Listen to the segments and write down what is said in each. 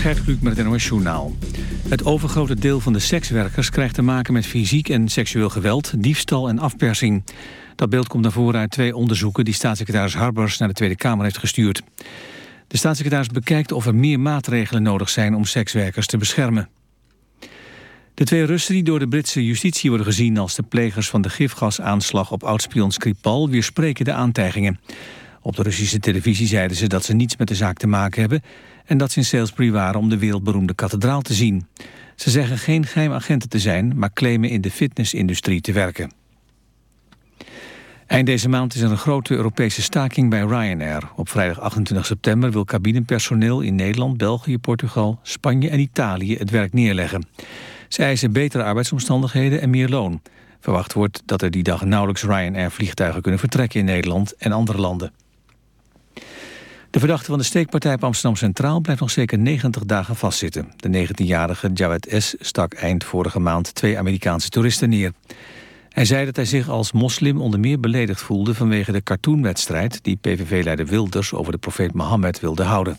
Gert Kluk met het NOS Journaal. Het overgrote deel van de sekswerkers krijgt te maken met fysiek en seksueel geweld, diefstal en afpersing. Dat beeld komt naar voren uit twee onderzoeken die staatssecretaris Harbers naar de Tweede Kamer heeft gestuurd. De staatssecretaris bekijkt of er meer maatregelen nodig zijn om sekswerkers te beschermen. De twee Russen die door de Britse justitie worden gezien als de plegers van de gifgasaanslag op oudspion Skripal weerspreken de aantijgingen. Op de Russische televisie zeiden ze dat ze niets met de zaak te maken hebben... en dat ze in Salisbury waren om de wereldberoemde kathedraal te zien. Ze zeggen geen geheimagenten te zijn, maar claimen in de fitnessindustrie te werken. Eind deze maand is er een grote Europese staking bij Ryanair. Op vrijdag 28 september wil cabinepersoneel in Nederland, België, Portugal, Spanje en Italië het werk neerleggen. Ze eisen betere arbeidsomstandigheden en meer loon. Verwacht wordt dat er die dag nauwelijks Ryanair-vliegtuigen kunnen vertrekken in Nederland en andere landen. De verdachte van de steekpartij op Amsterdam Centraal blijft nog zeker 90 dagen vastzitten. De 19-jarige Jawed S. stak eind vorige maand twee Amerikaanse toeristen neer. Hij zei dat hij zich als moslim onder meer beledigd voelde vanwege de cartoonwedstrijd die PVV-leider Wilders over de profeet Mohammed wilde houden.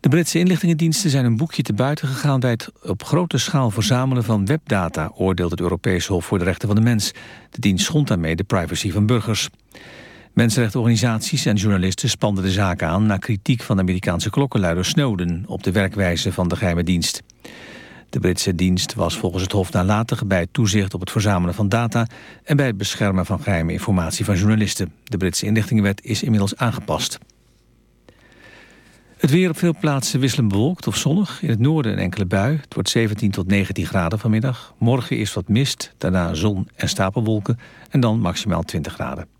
De Britse inlichtingendiensten zijn een boekje te buiten gegaan bij het op grote schaal verzamelen van webdata, oordeelt het Europees Hof voor de Rechten van de Mens. De dienst schond daarmee de privacy van burgers. Mensenrechtenorganisaties en journalisten spanden de zaak aan... na kritiek van de Amerikaanse klokkenluider Snowden... op de werkwijze van de geheime dienst. De Britse dienst was volgens het Hof nalatig bij het toezicht op het verzamelen van data... en bij het beschermen van geheime informatie van journalisten. De Britse inlichtingenwet is inmiddels aangepast. Het weer op veel plaatsen wisselend bewolkt of zonnig. In het noorden een enkele bui. Het wordt 17 tot 19 graden vanmiddag. Morgen eerst wat mist, daarna zon en stapelwolken... en dan maximaal 20 graden.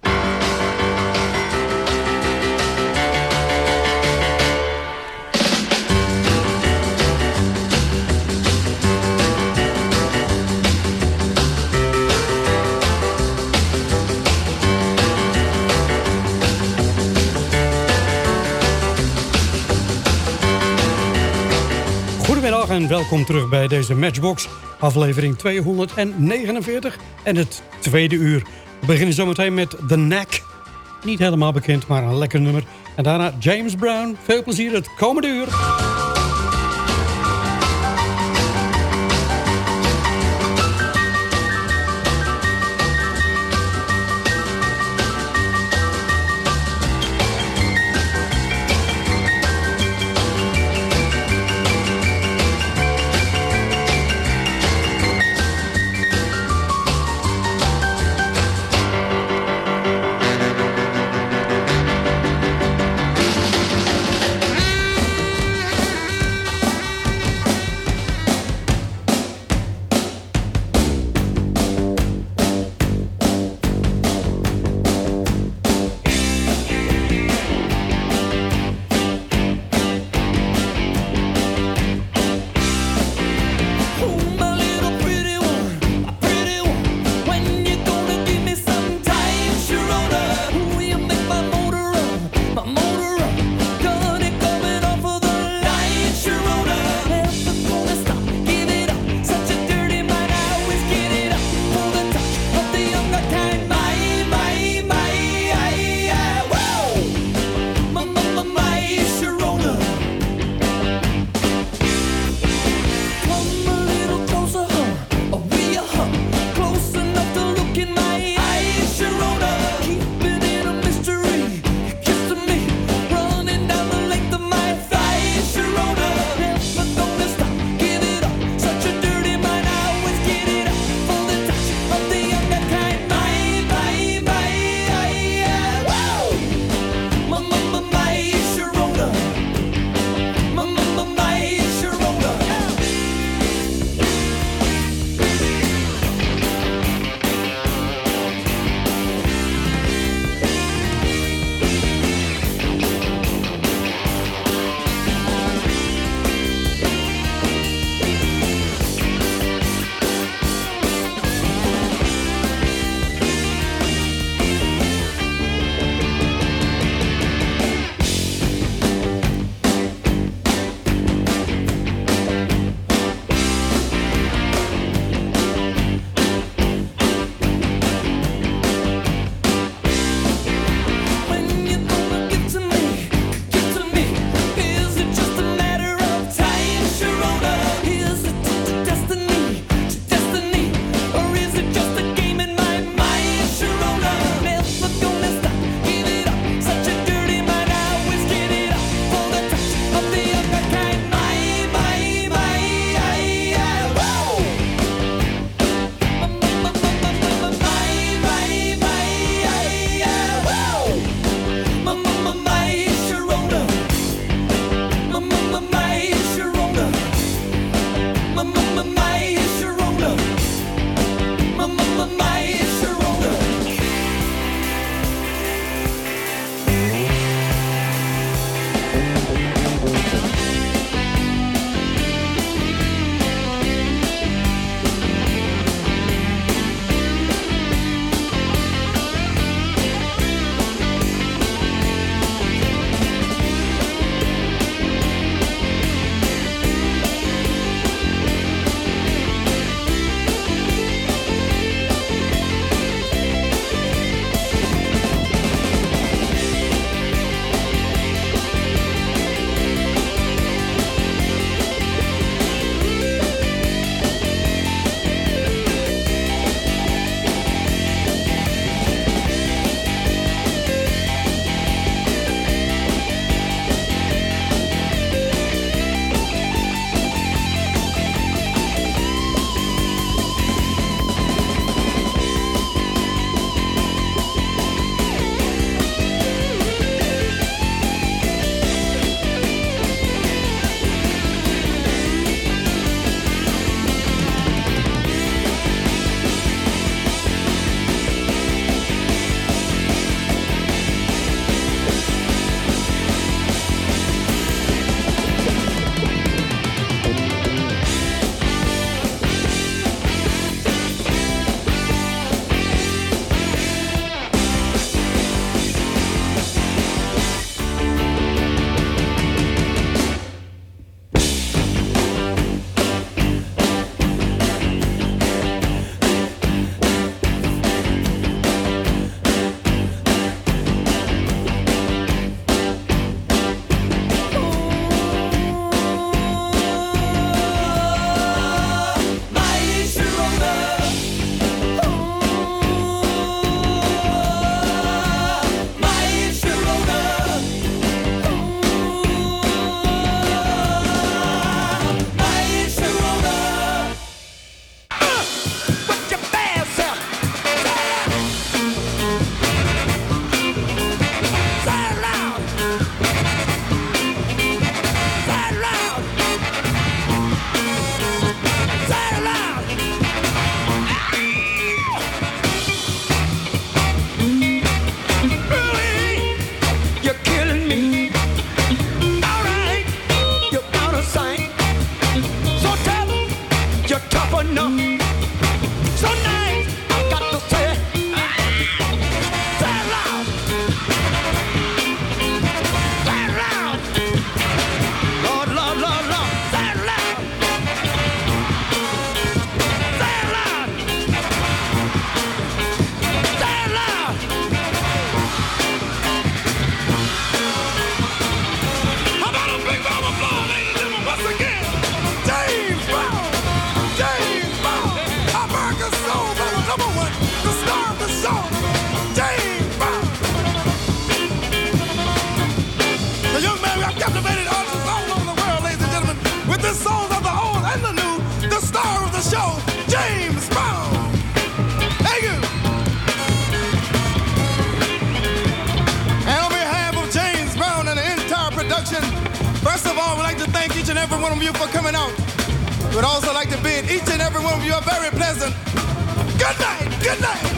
en welkom terug bij deze Matchbox, aflevering 249 en het tweede uur. We beginnen zometeen met The Knack. Niet helemaal bekend, maar een lekker nummer. En daarna James Brown. Veel plezier het komende uur.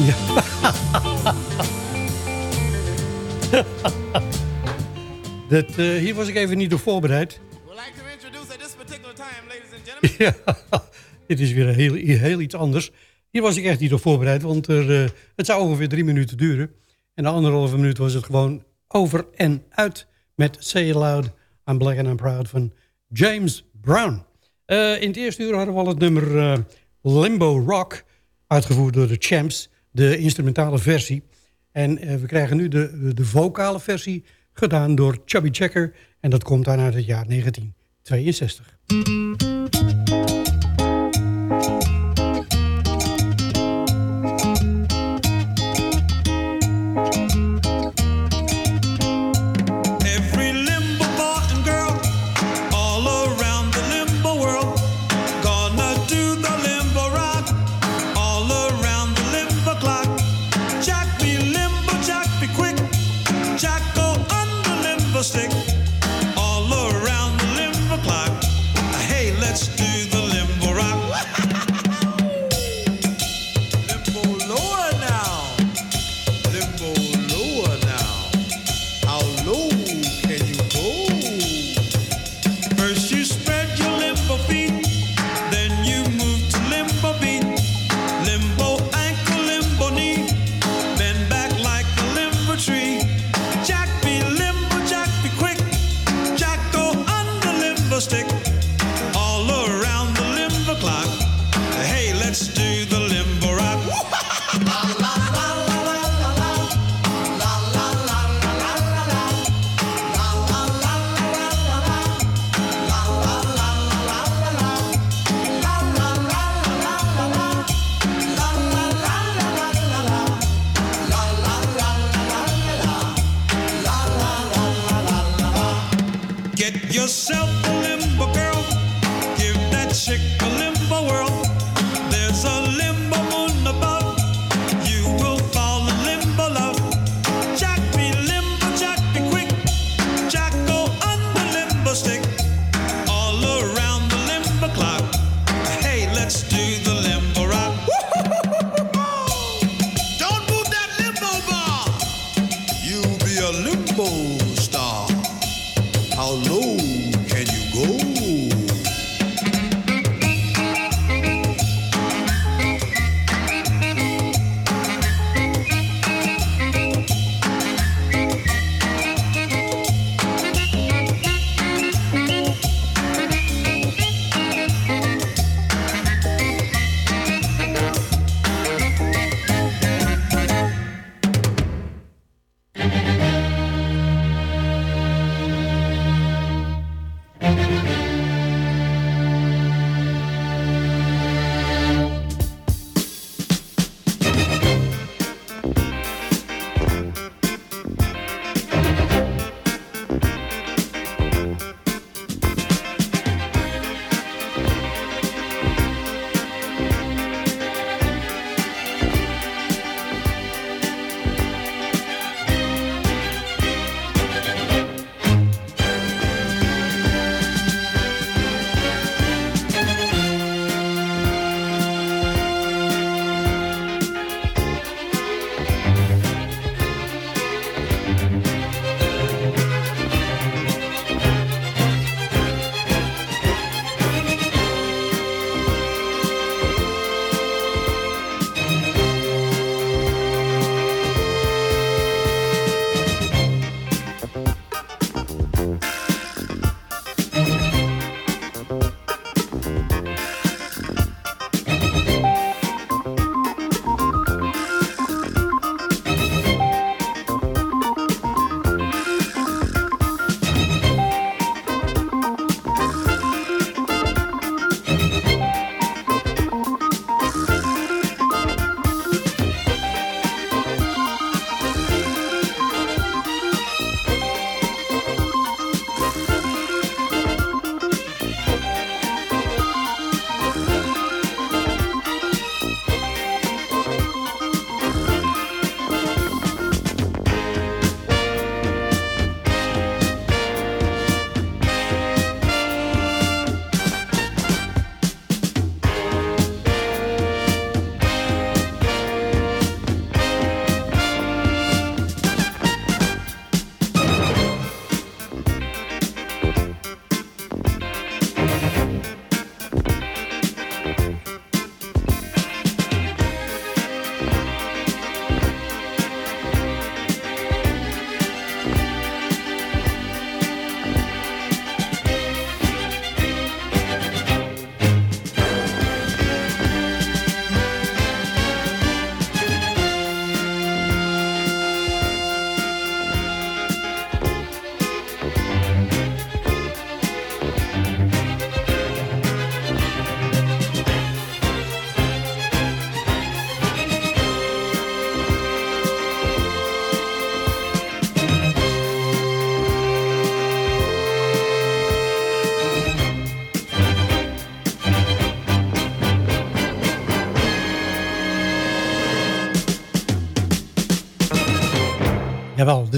ja. Dat, uh, hier was ik even niet op voorbereid. ja, dit is weer heel, heel iets anders. Hier was ik echt niet op voorbereid, want er, uh, het zou ongeveer drie minuten duren. En na anderhalve minuut was het gewoon over en uit met Say It Loud, I'm Black and I'm Proud van James Brown. Uh, in het eerste uur hadden we al het nummer Limbo Rock uitgevoerd door de Champs, de instrumentale versie. En uh, we krijgen nu de, de vocale versie gedaan door Chubby Checker. En dat komt dan uit het jaar 1962.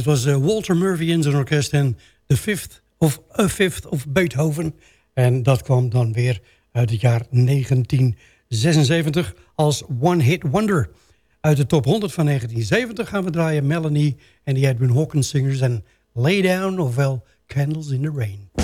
Dit was uh, Walter Murphy in zijn orkest en The Fifth of A Fifth of Beethoven. En dat kwam dan weer uit het jaar 1976 als One Hit Wonder. Uit de top 100 van 1970 gaan we draaien Melanie en die Edwin Hawkins Singers en Lay Down ofwel Candles in the Rain.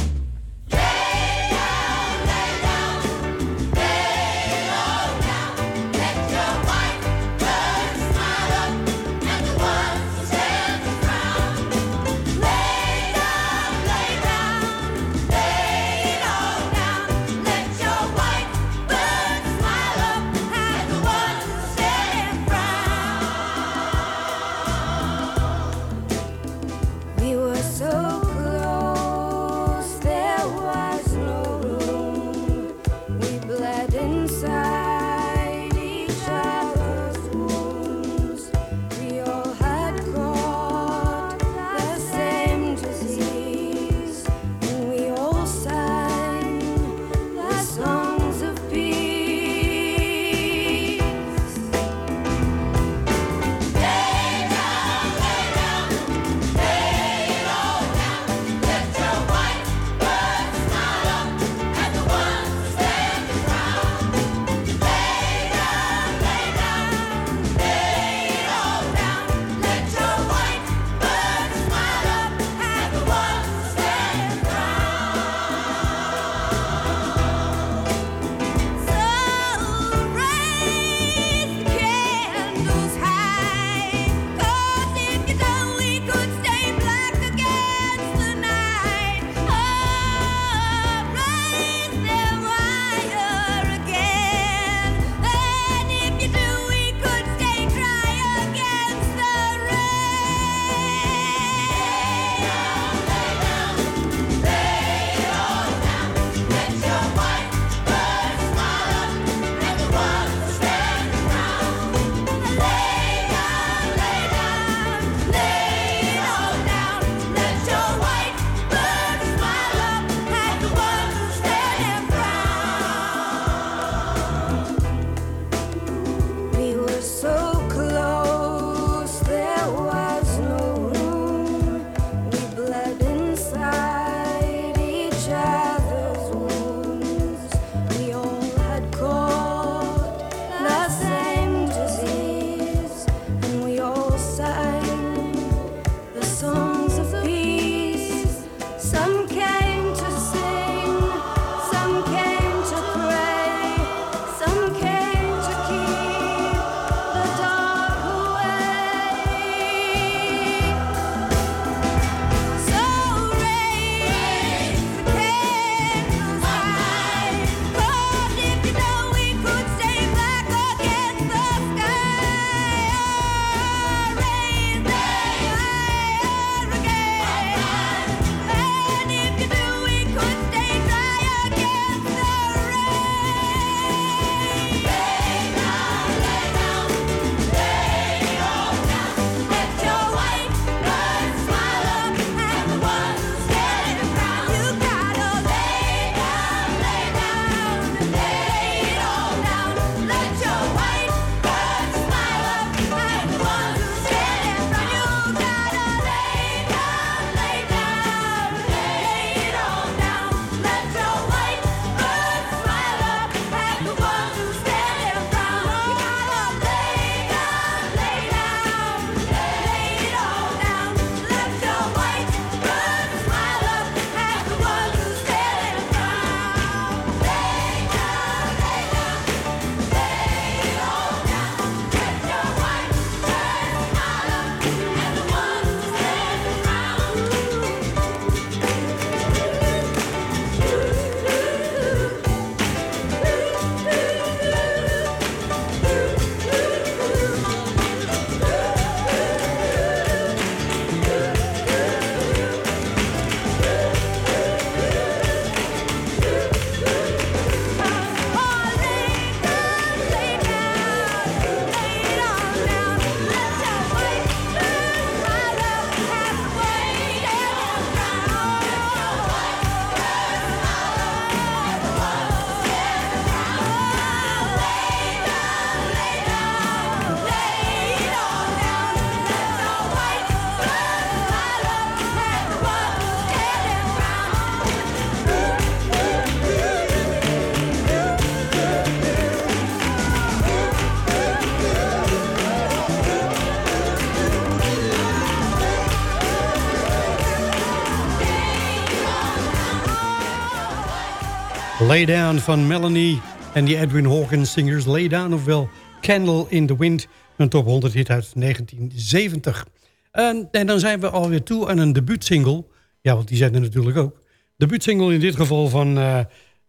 Lay Down van Melanie en die Edwin Hawkins Singers. Lay Down ofwel Candle in the Wind. Een top 100 hit uit 1970. En, dan zijn we alweer toe aan een debuutsingle. Ja, want die zijn er natuurlijk ook. Debuutsingle in dit geval van uh,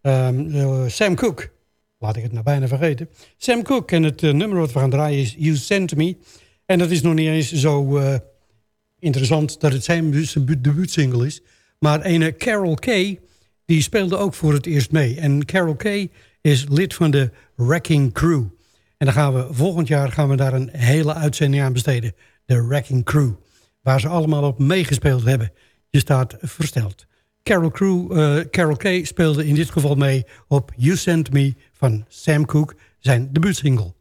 uh, Sam Cooke. Laat ik het nou bijna vergeten. Sam Cooke en het uh, nummer wat we gaan draaien is You Sent Me. En dat is nog niet eens zo interessant dat het zijn debuutsingle is. Maar een Carol Kay die speelde ook voor het eerst mee. En Carol Kay is lid van de Wrecking Crew. En dan gaan we volgend jaar gaan we daar een hele uitzending aan besteden. De Wrecking Crew. Waar ze allemaal op meegespeeld hebben. Je staat versteld. Carol, Crew, uh, Carol Kay speelde in dit geval mee op You Sent Me van Sam Cooke, zijn debuutsingle.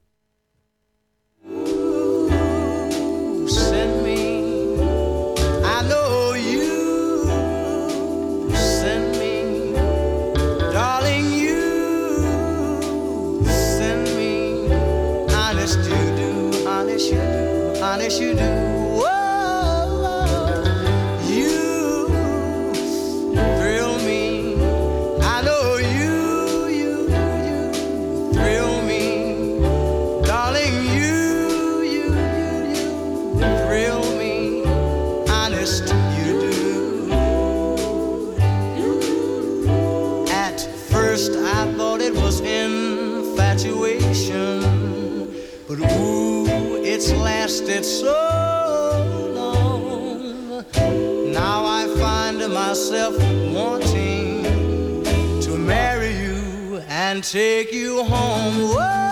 Take you home. Whoa.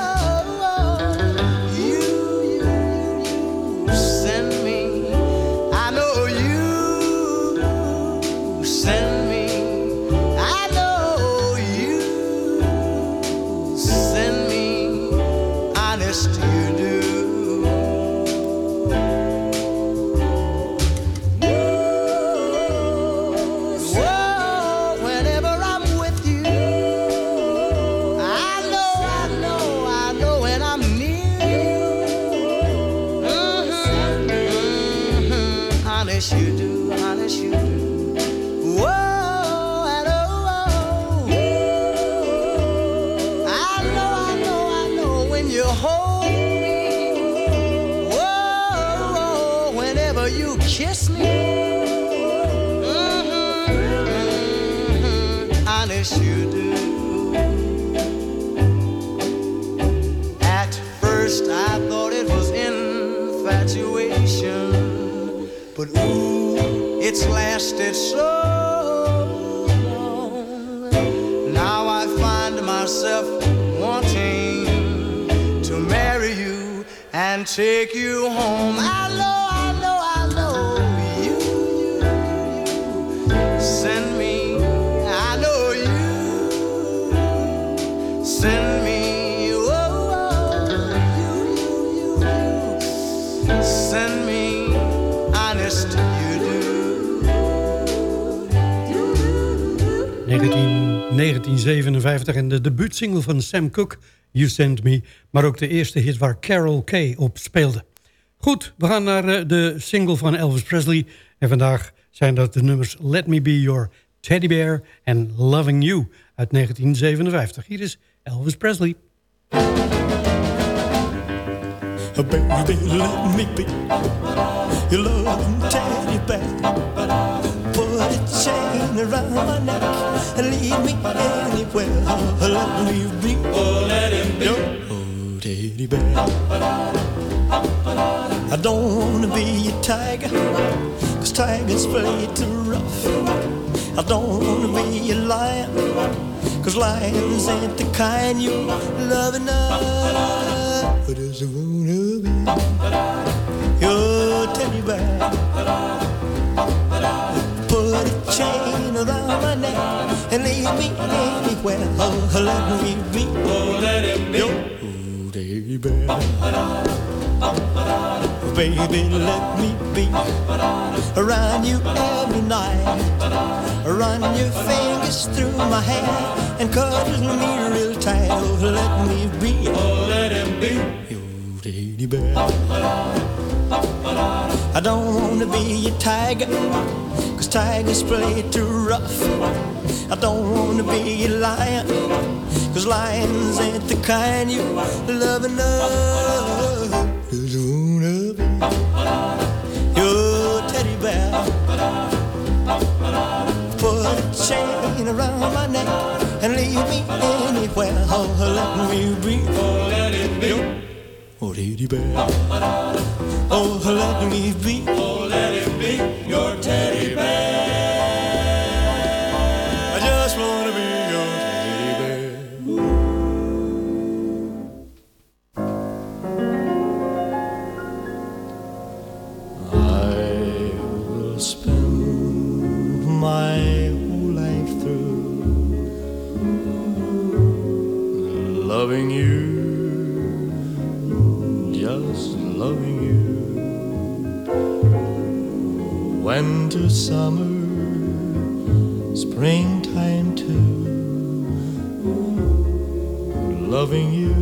...1957 en de debuutsingle van Sam Cooke, You Send Me... maar ook de eerste hit waar Carol Kay op speelde. Goed, we gaan naar eh, de single van Elvis Presley... en vandaag zijn dat de nummers Let Me Be Your Teddy Bear en Loving You uit 1957. Hier is Elvis Presley. Let me be Put a chain around my neck and me anywhere. Oh, let him be. Teddy bear. I don't wanna be a tiger, cause tigers play too rough. I don't wanna be a lion, cause lions ain't the kind you love enough. But I just wanna be your teddy bear put a chain around my neck and leave me anywhere. Oh, let me be. Oh, let him be. Your baby. Baby, let me be around you every night. Run your fingers through my hair and cuddle me real tight. Oh, let me be. Oh, let him be. Your teddy bear. I don't wanna be a tiger, cause tigers play too rough. I don't wanna be a lion, cause lions ain't the kind you love enough. chain around my neck and leave me anywhere. Oh, oh, let me be. Oh, let it be. Your teddy bear. Oh, let me be. Oh, let it be. Your teddy bear. to summer, springtime too. Loving you,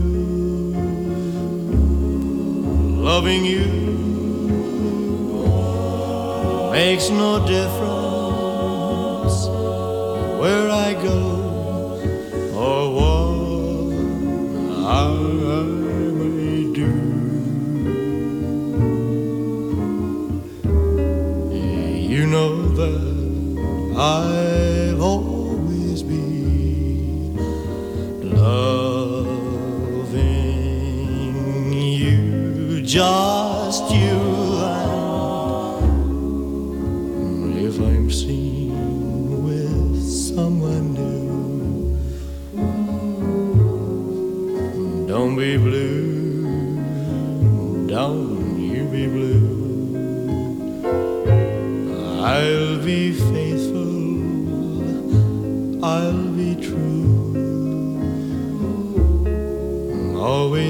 loving you makes no difference.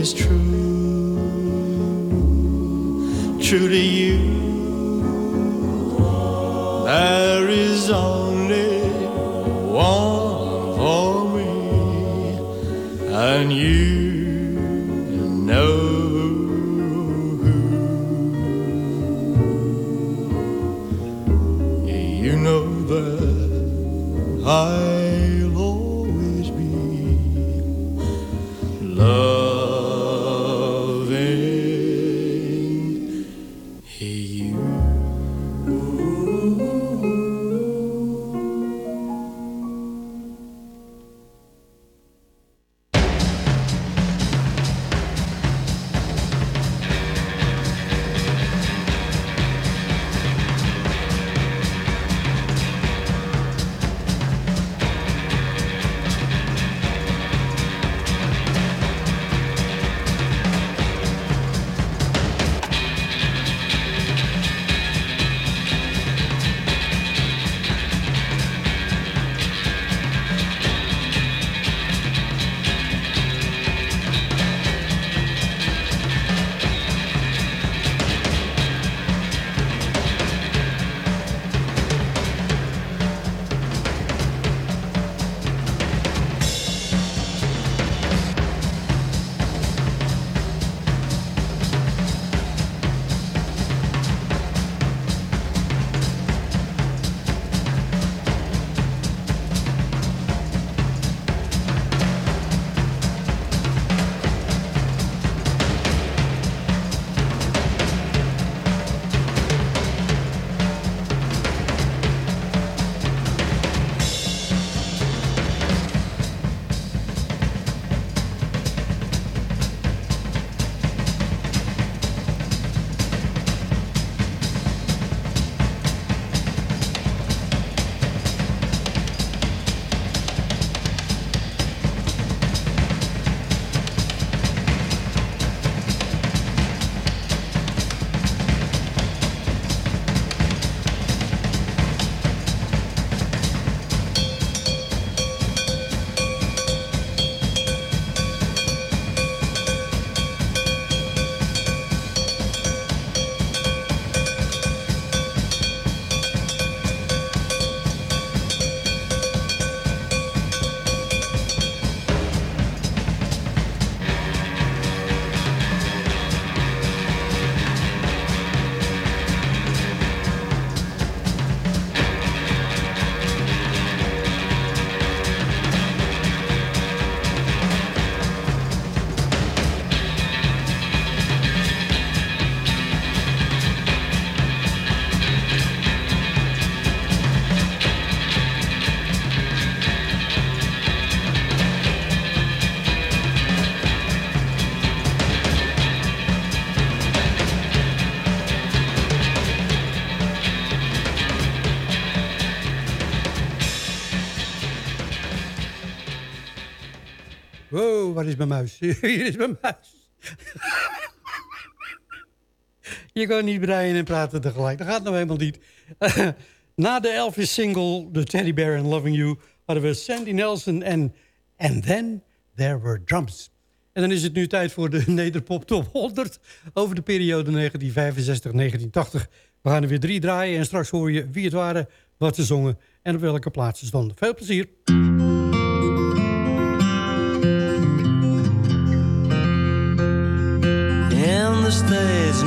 is true, true to you. Is mijn muis? Hier is mijn muis. Je kan niet breien en praten tegelijk. Dat gaat nou helemaal niet. Na de Elvis-single The Teddy Bear and Loving You... hadden we Sandy Nelson en And Then There Were Drums. En dan is het nu tijd voor de Nederpop Top 100... over de periode 1965-1980. We gaan er weer drie draaien en straks hoor je wie het waren... wat ze zongen en op welke plaats ze stonden. Veel plezier!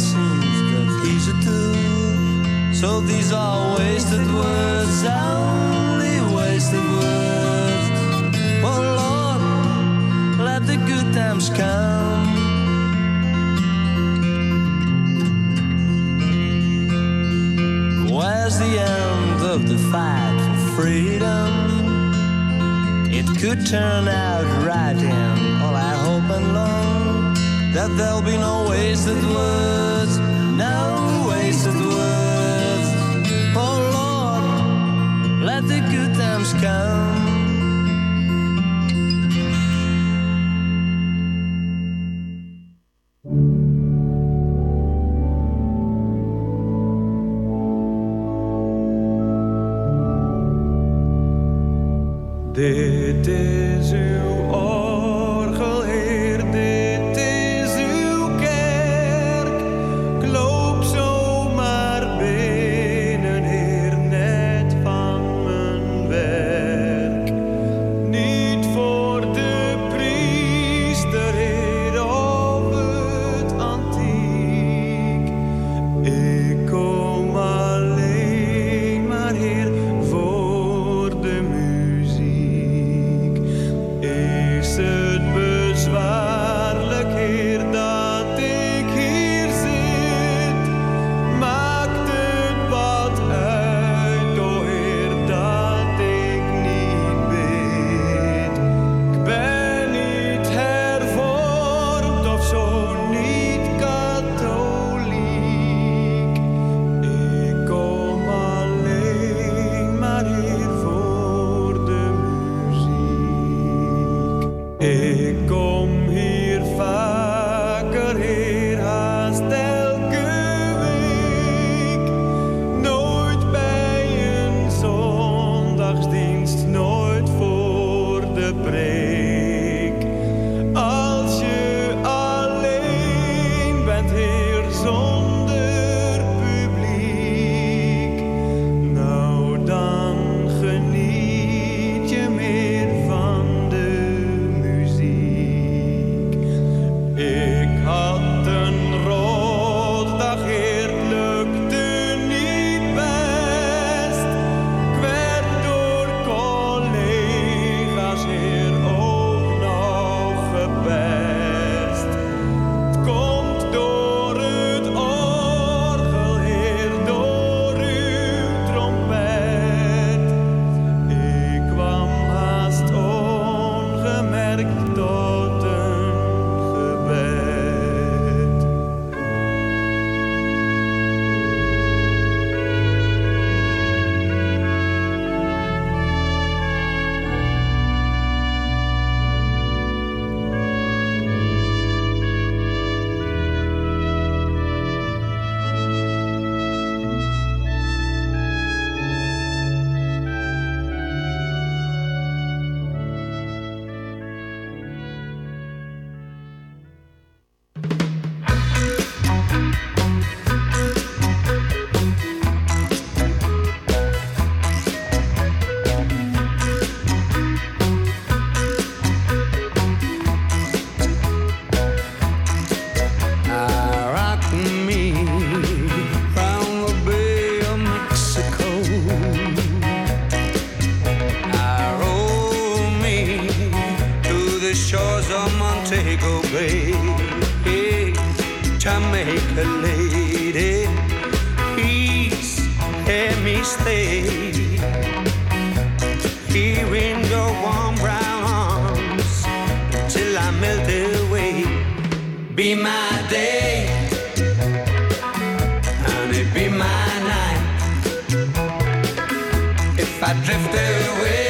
Seems that he's a tool. So these are wasted words, only wasted words. Oh Lord, let the good times come. Where's the end of the fight for freedom? It could turn out right, and all I hope and long that there'll be no wasted words, no wasted words. Oh Lord, let the good times come. just there. take away to make a lady Please let me stay Here in your warm brown arms Till I melt away Be my day Honey, be my night If I drift away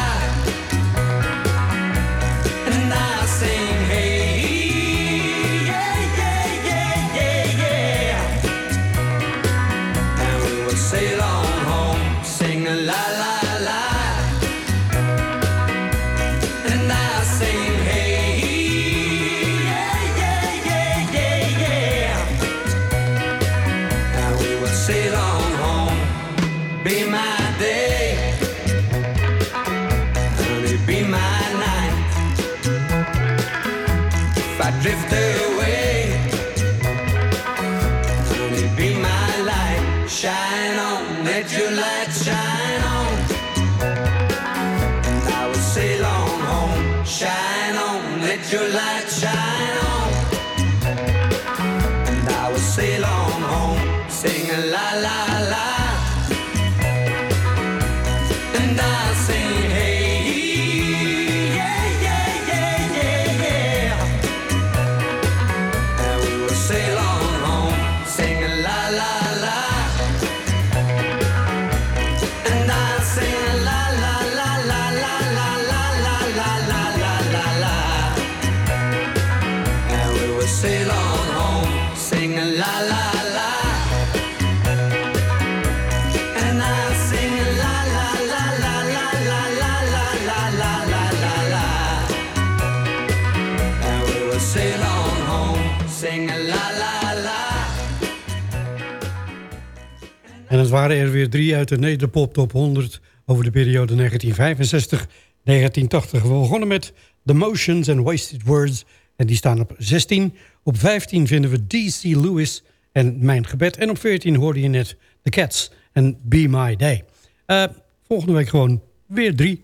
Waren er weer drie uit de Nederpop Top 100 over de periode 1965-1980. We begonnen met The Motions and Wasted Words. En die staan op 16. Op 15 vinden we D.C. Lewis en Mijn Gebed. En op 14 hoorde je net The Cats en Be My Day. Eh, volgende week gewoon weer drie.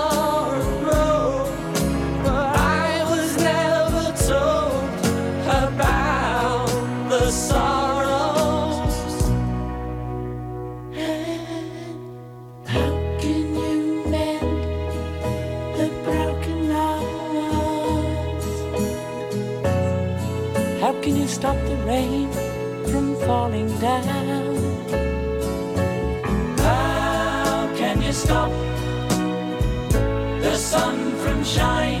stop the rain from falling down? How can you stop the sun from shining?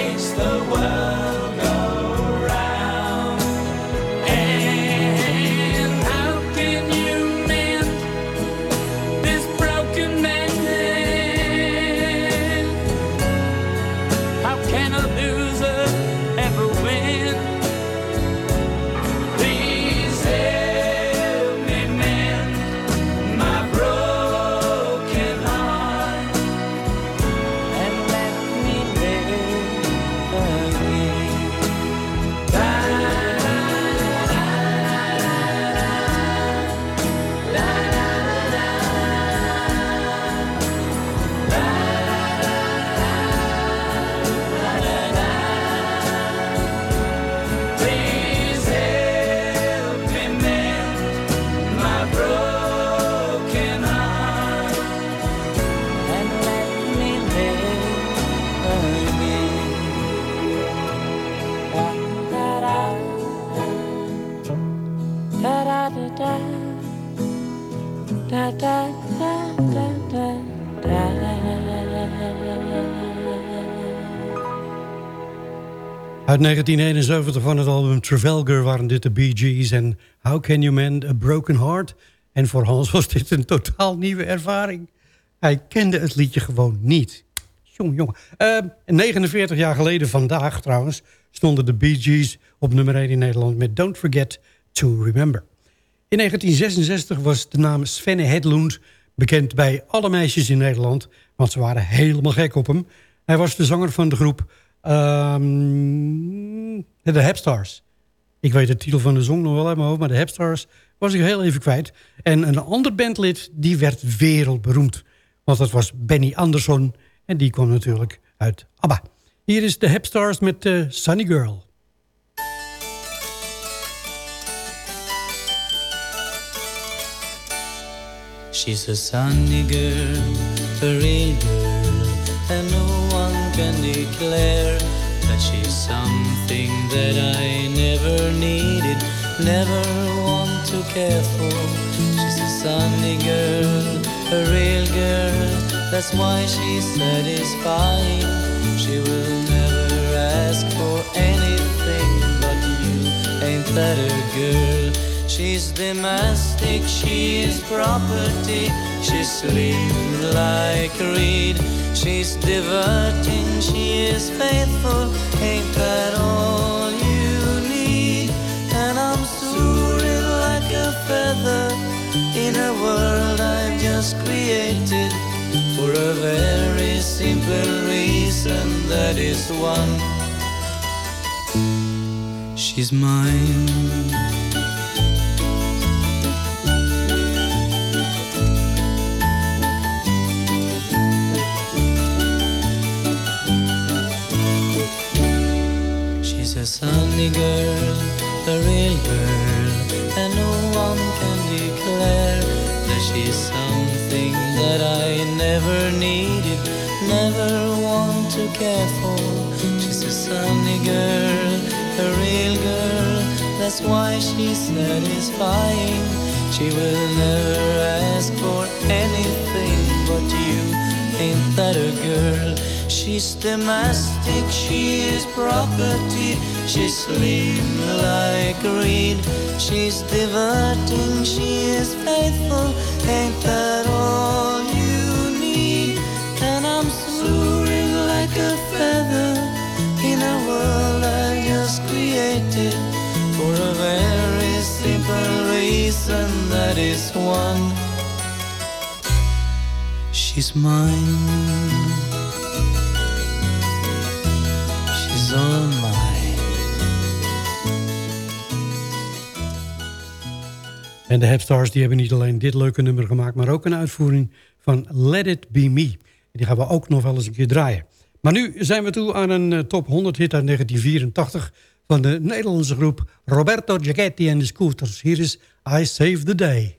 Uit 1971 van het album Trafalgar waren dit de Bee Gees en How Can You Mend a Broken Heart? En voor Hans was dit een totaal nieuwe ervaring. Hij kende het liedje gewoon niet. Jong, jongen. Uh, 49 jaar geleden vandaag trouwens stonden de Bee Gees op nummer 1 in Nederland met Don't Forget to Remember. In 1966 was de naam Svenne Hedlund bekend bij alle meisjes in Nederland, want ze waren helemaal gek op hem. Hij was de zanger van de groep Um, de Hepstars. Ik weet de titel van de song nog wel uit mijn hoofd, maar de Hepstars was ik heel even kwijt. En een ander bandlid, die werd wereldberoemd. Want dat was Benny Andersson en die kwam natuurlijk uit ABBA. Hier is de Hepstars met Sunny Girl. She's a sunny girl, a real girl, can declare that she's something that I never needed, never want to care for. She's a sunny girl, a real girl, that's why she's satisfying. She will never ask for anything but you. Ain't that a girl? She's domestic, she is property. She's slim like reed. She's diverting, she is faithful. Ain't that all you need? And I'm soaring like a feather in a world I've just created for a very simple reason. That is one. She's mine. A sunny girl, a real girl, and no one can declare that she's something that I never needed, never want to care for. She's a sunny girl, a real girl, that's why she's satisfying. She will never ask for anything but you. Ain't that a girl? She's domestic, she is property. She's slim like reed. She's diverting, she is faithful. Ain't that all you need? And I'm soaring like a feather in a world I just created for a very simple reason. That is one. She's mine. En de Hepstars die hebben niet alleen dit leuke nummer gemaakt... maar ook een uitvoering van Let It Be Me. Die gaan we ook nog wel eens een keer draaien. Maar nu zijn we toe aan een uh, top 100 hit uit 1984... van de Nederlandse groep Roberto Giacchetti en de Scooters. Hier is I Save the Day.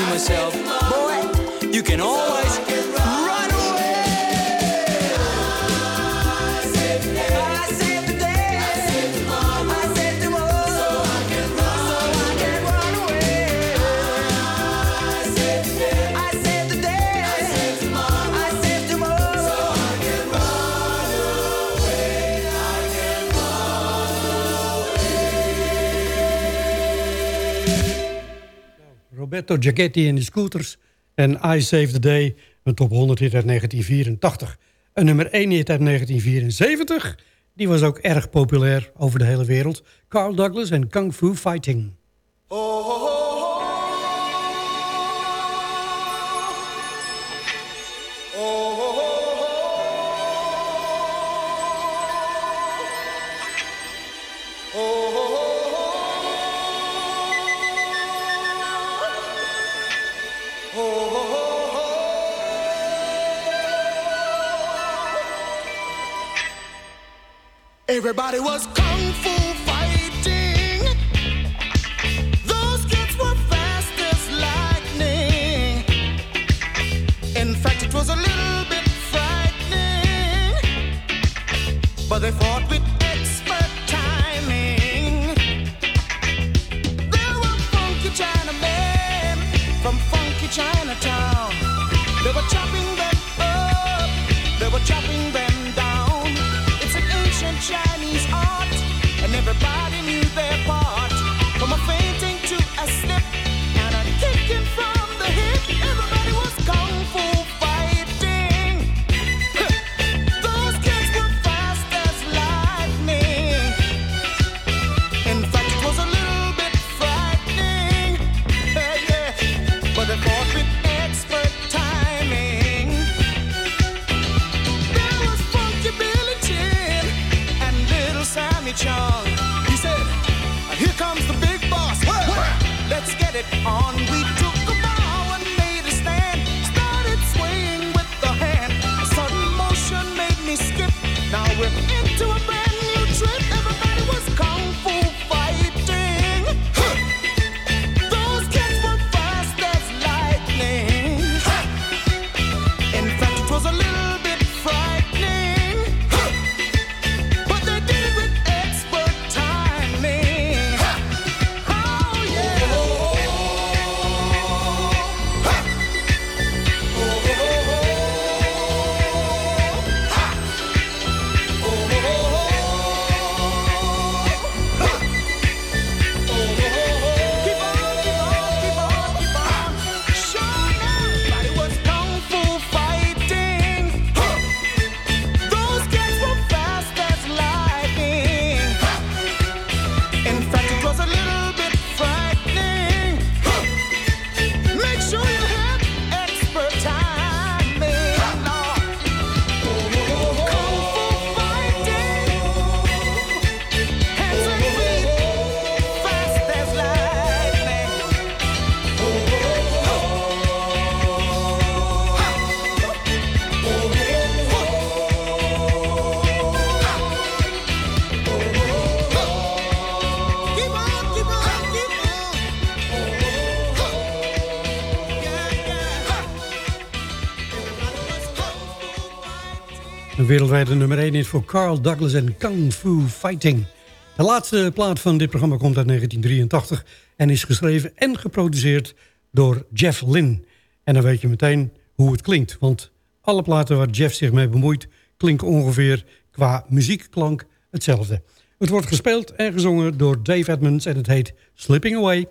To myself, boy, you can always Roberto Giacchetti en de Scooters en I Save the Day, een top 100 hit uit 1984. Een nummer 1 hit uit 1974, die was ook erg populair over de hele wereld. Carl Douglas en Kung Fu Fighting. Everybody was kung fu fighting. Those kids were fast as lightning. In fact, it was a little bit frightening. But they fought with wereldwijde nummer 1 is voor Carl Douglas en Kung Fu Fighting. De laatste plaat van dit programma komt uit 1983... en is geschreven en geproduceerd door Jeff Lynne. En dan weet je meteen hoe het klinkt. Want alle platen waar Jeff zich mee bemoeit... klinken ongeveer qua muziekklank hetzelfde. Het wordt gespeeld en gezongen door Dave Edmonds... en het heet Slipping Away.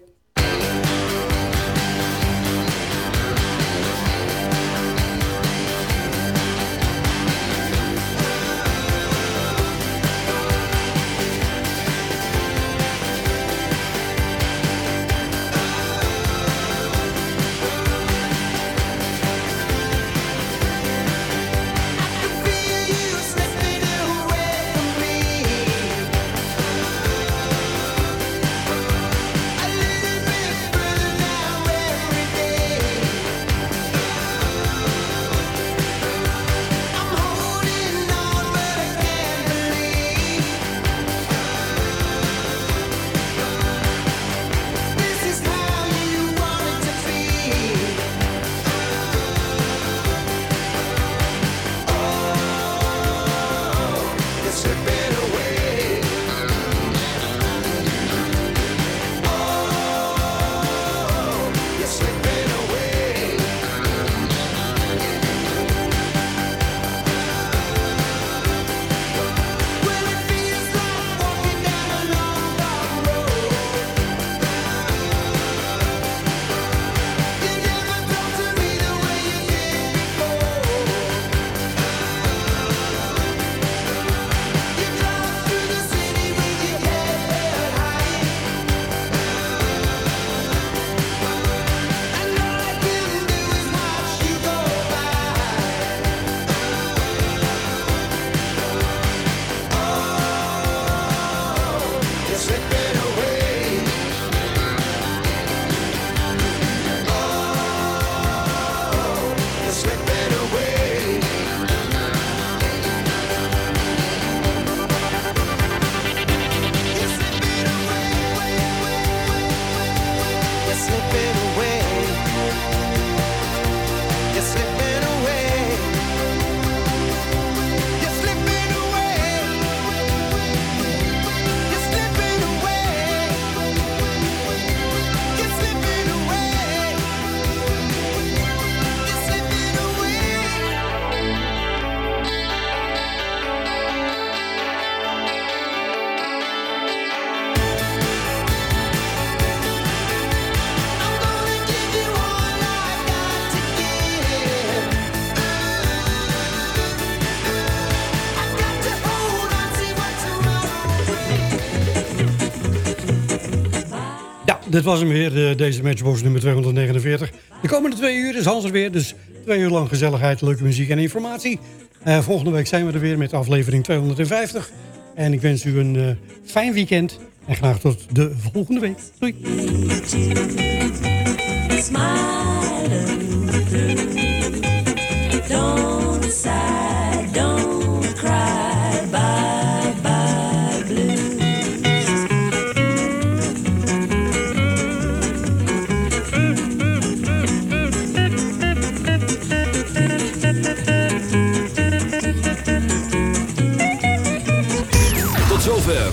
Dit was hem weer, de, deze Matchbox nummer 249. De komende twee uur is Hans er weer, dus twee uur lang gezelligheid, leuke muziek en informatie. Eh, volgende week zijn we er weer met aflevering 250. En ik wens u een eh, fijn weekend en graag tot de volgende week. Doei!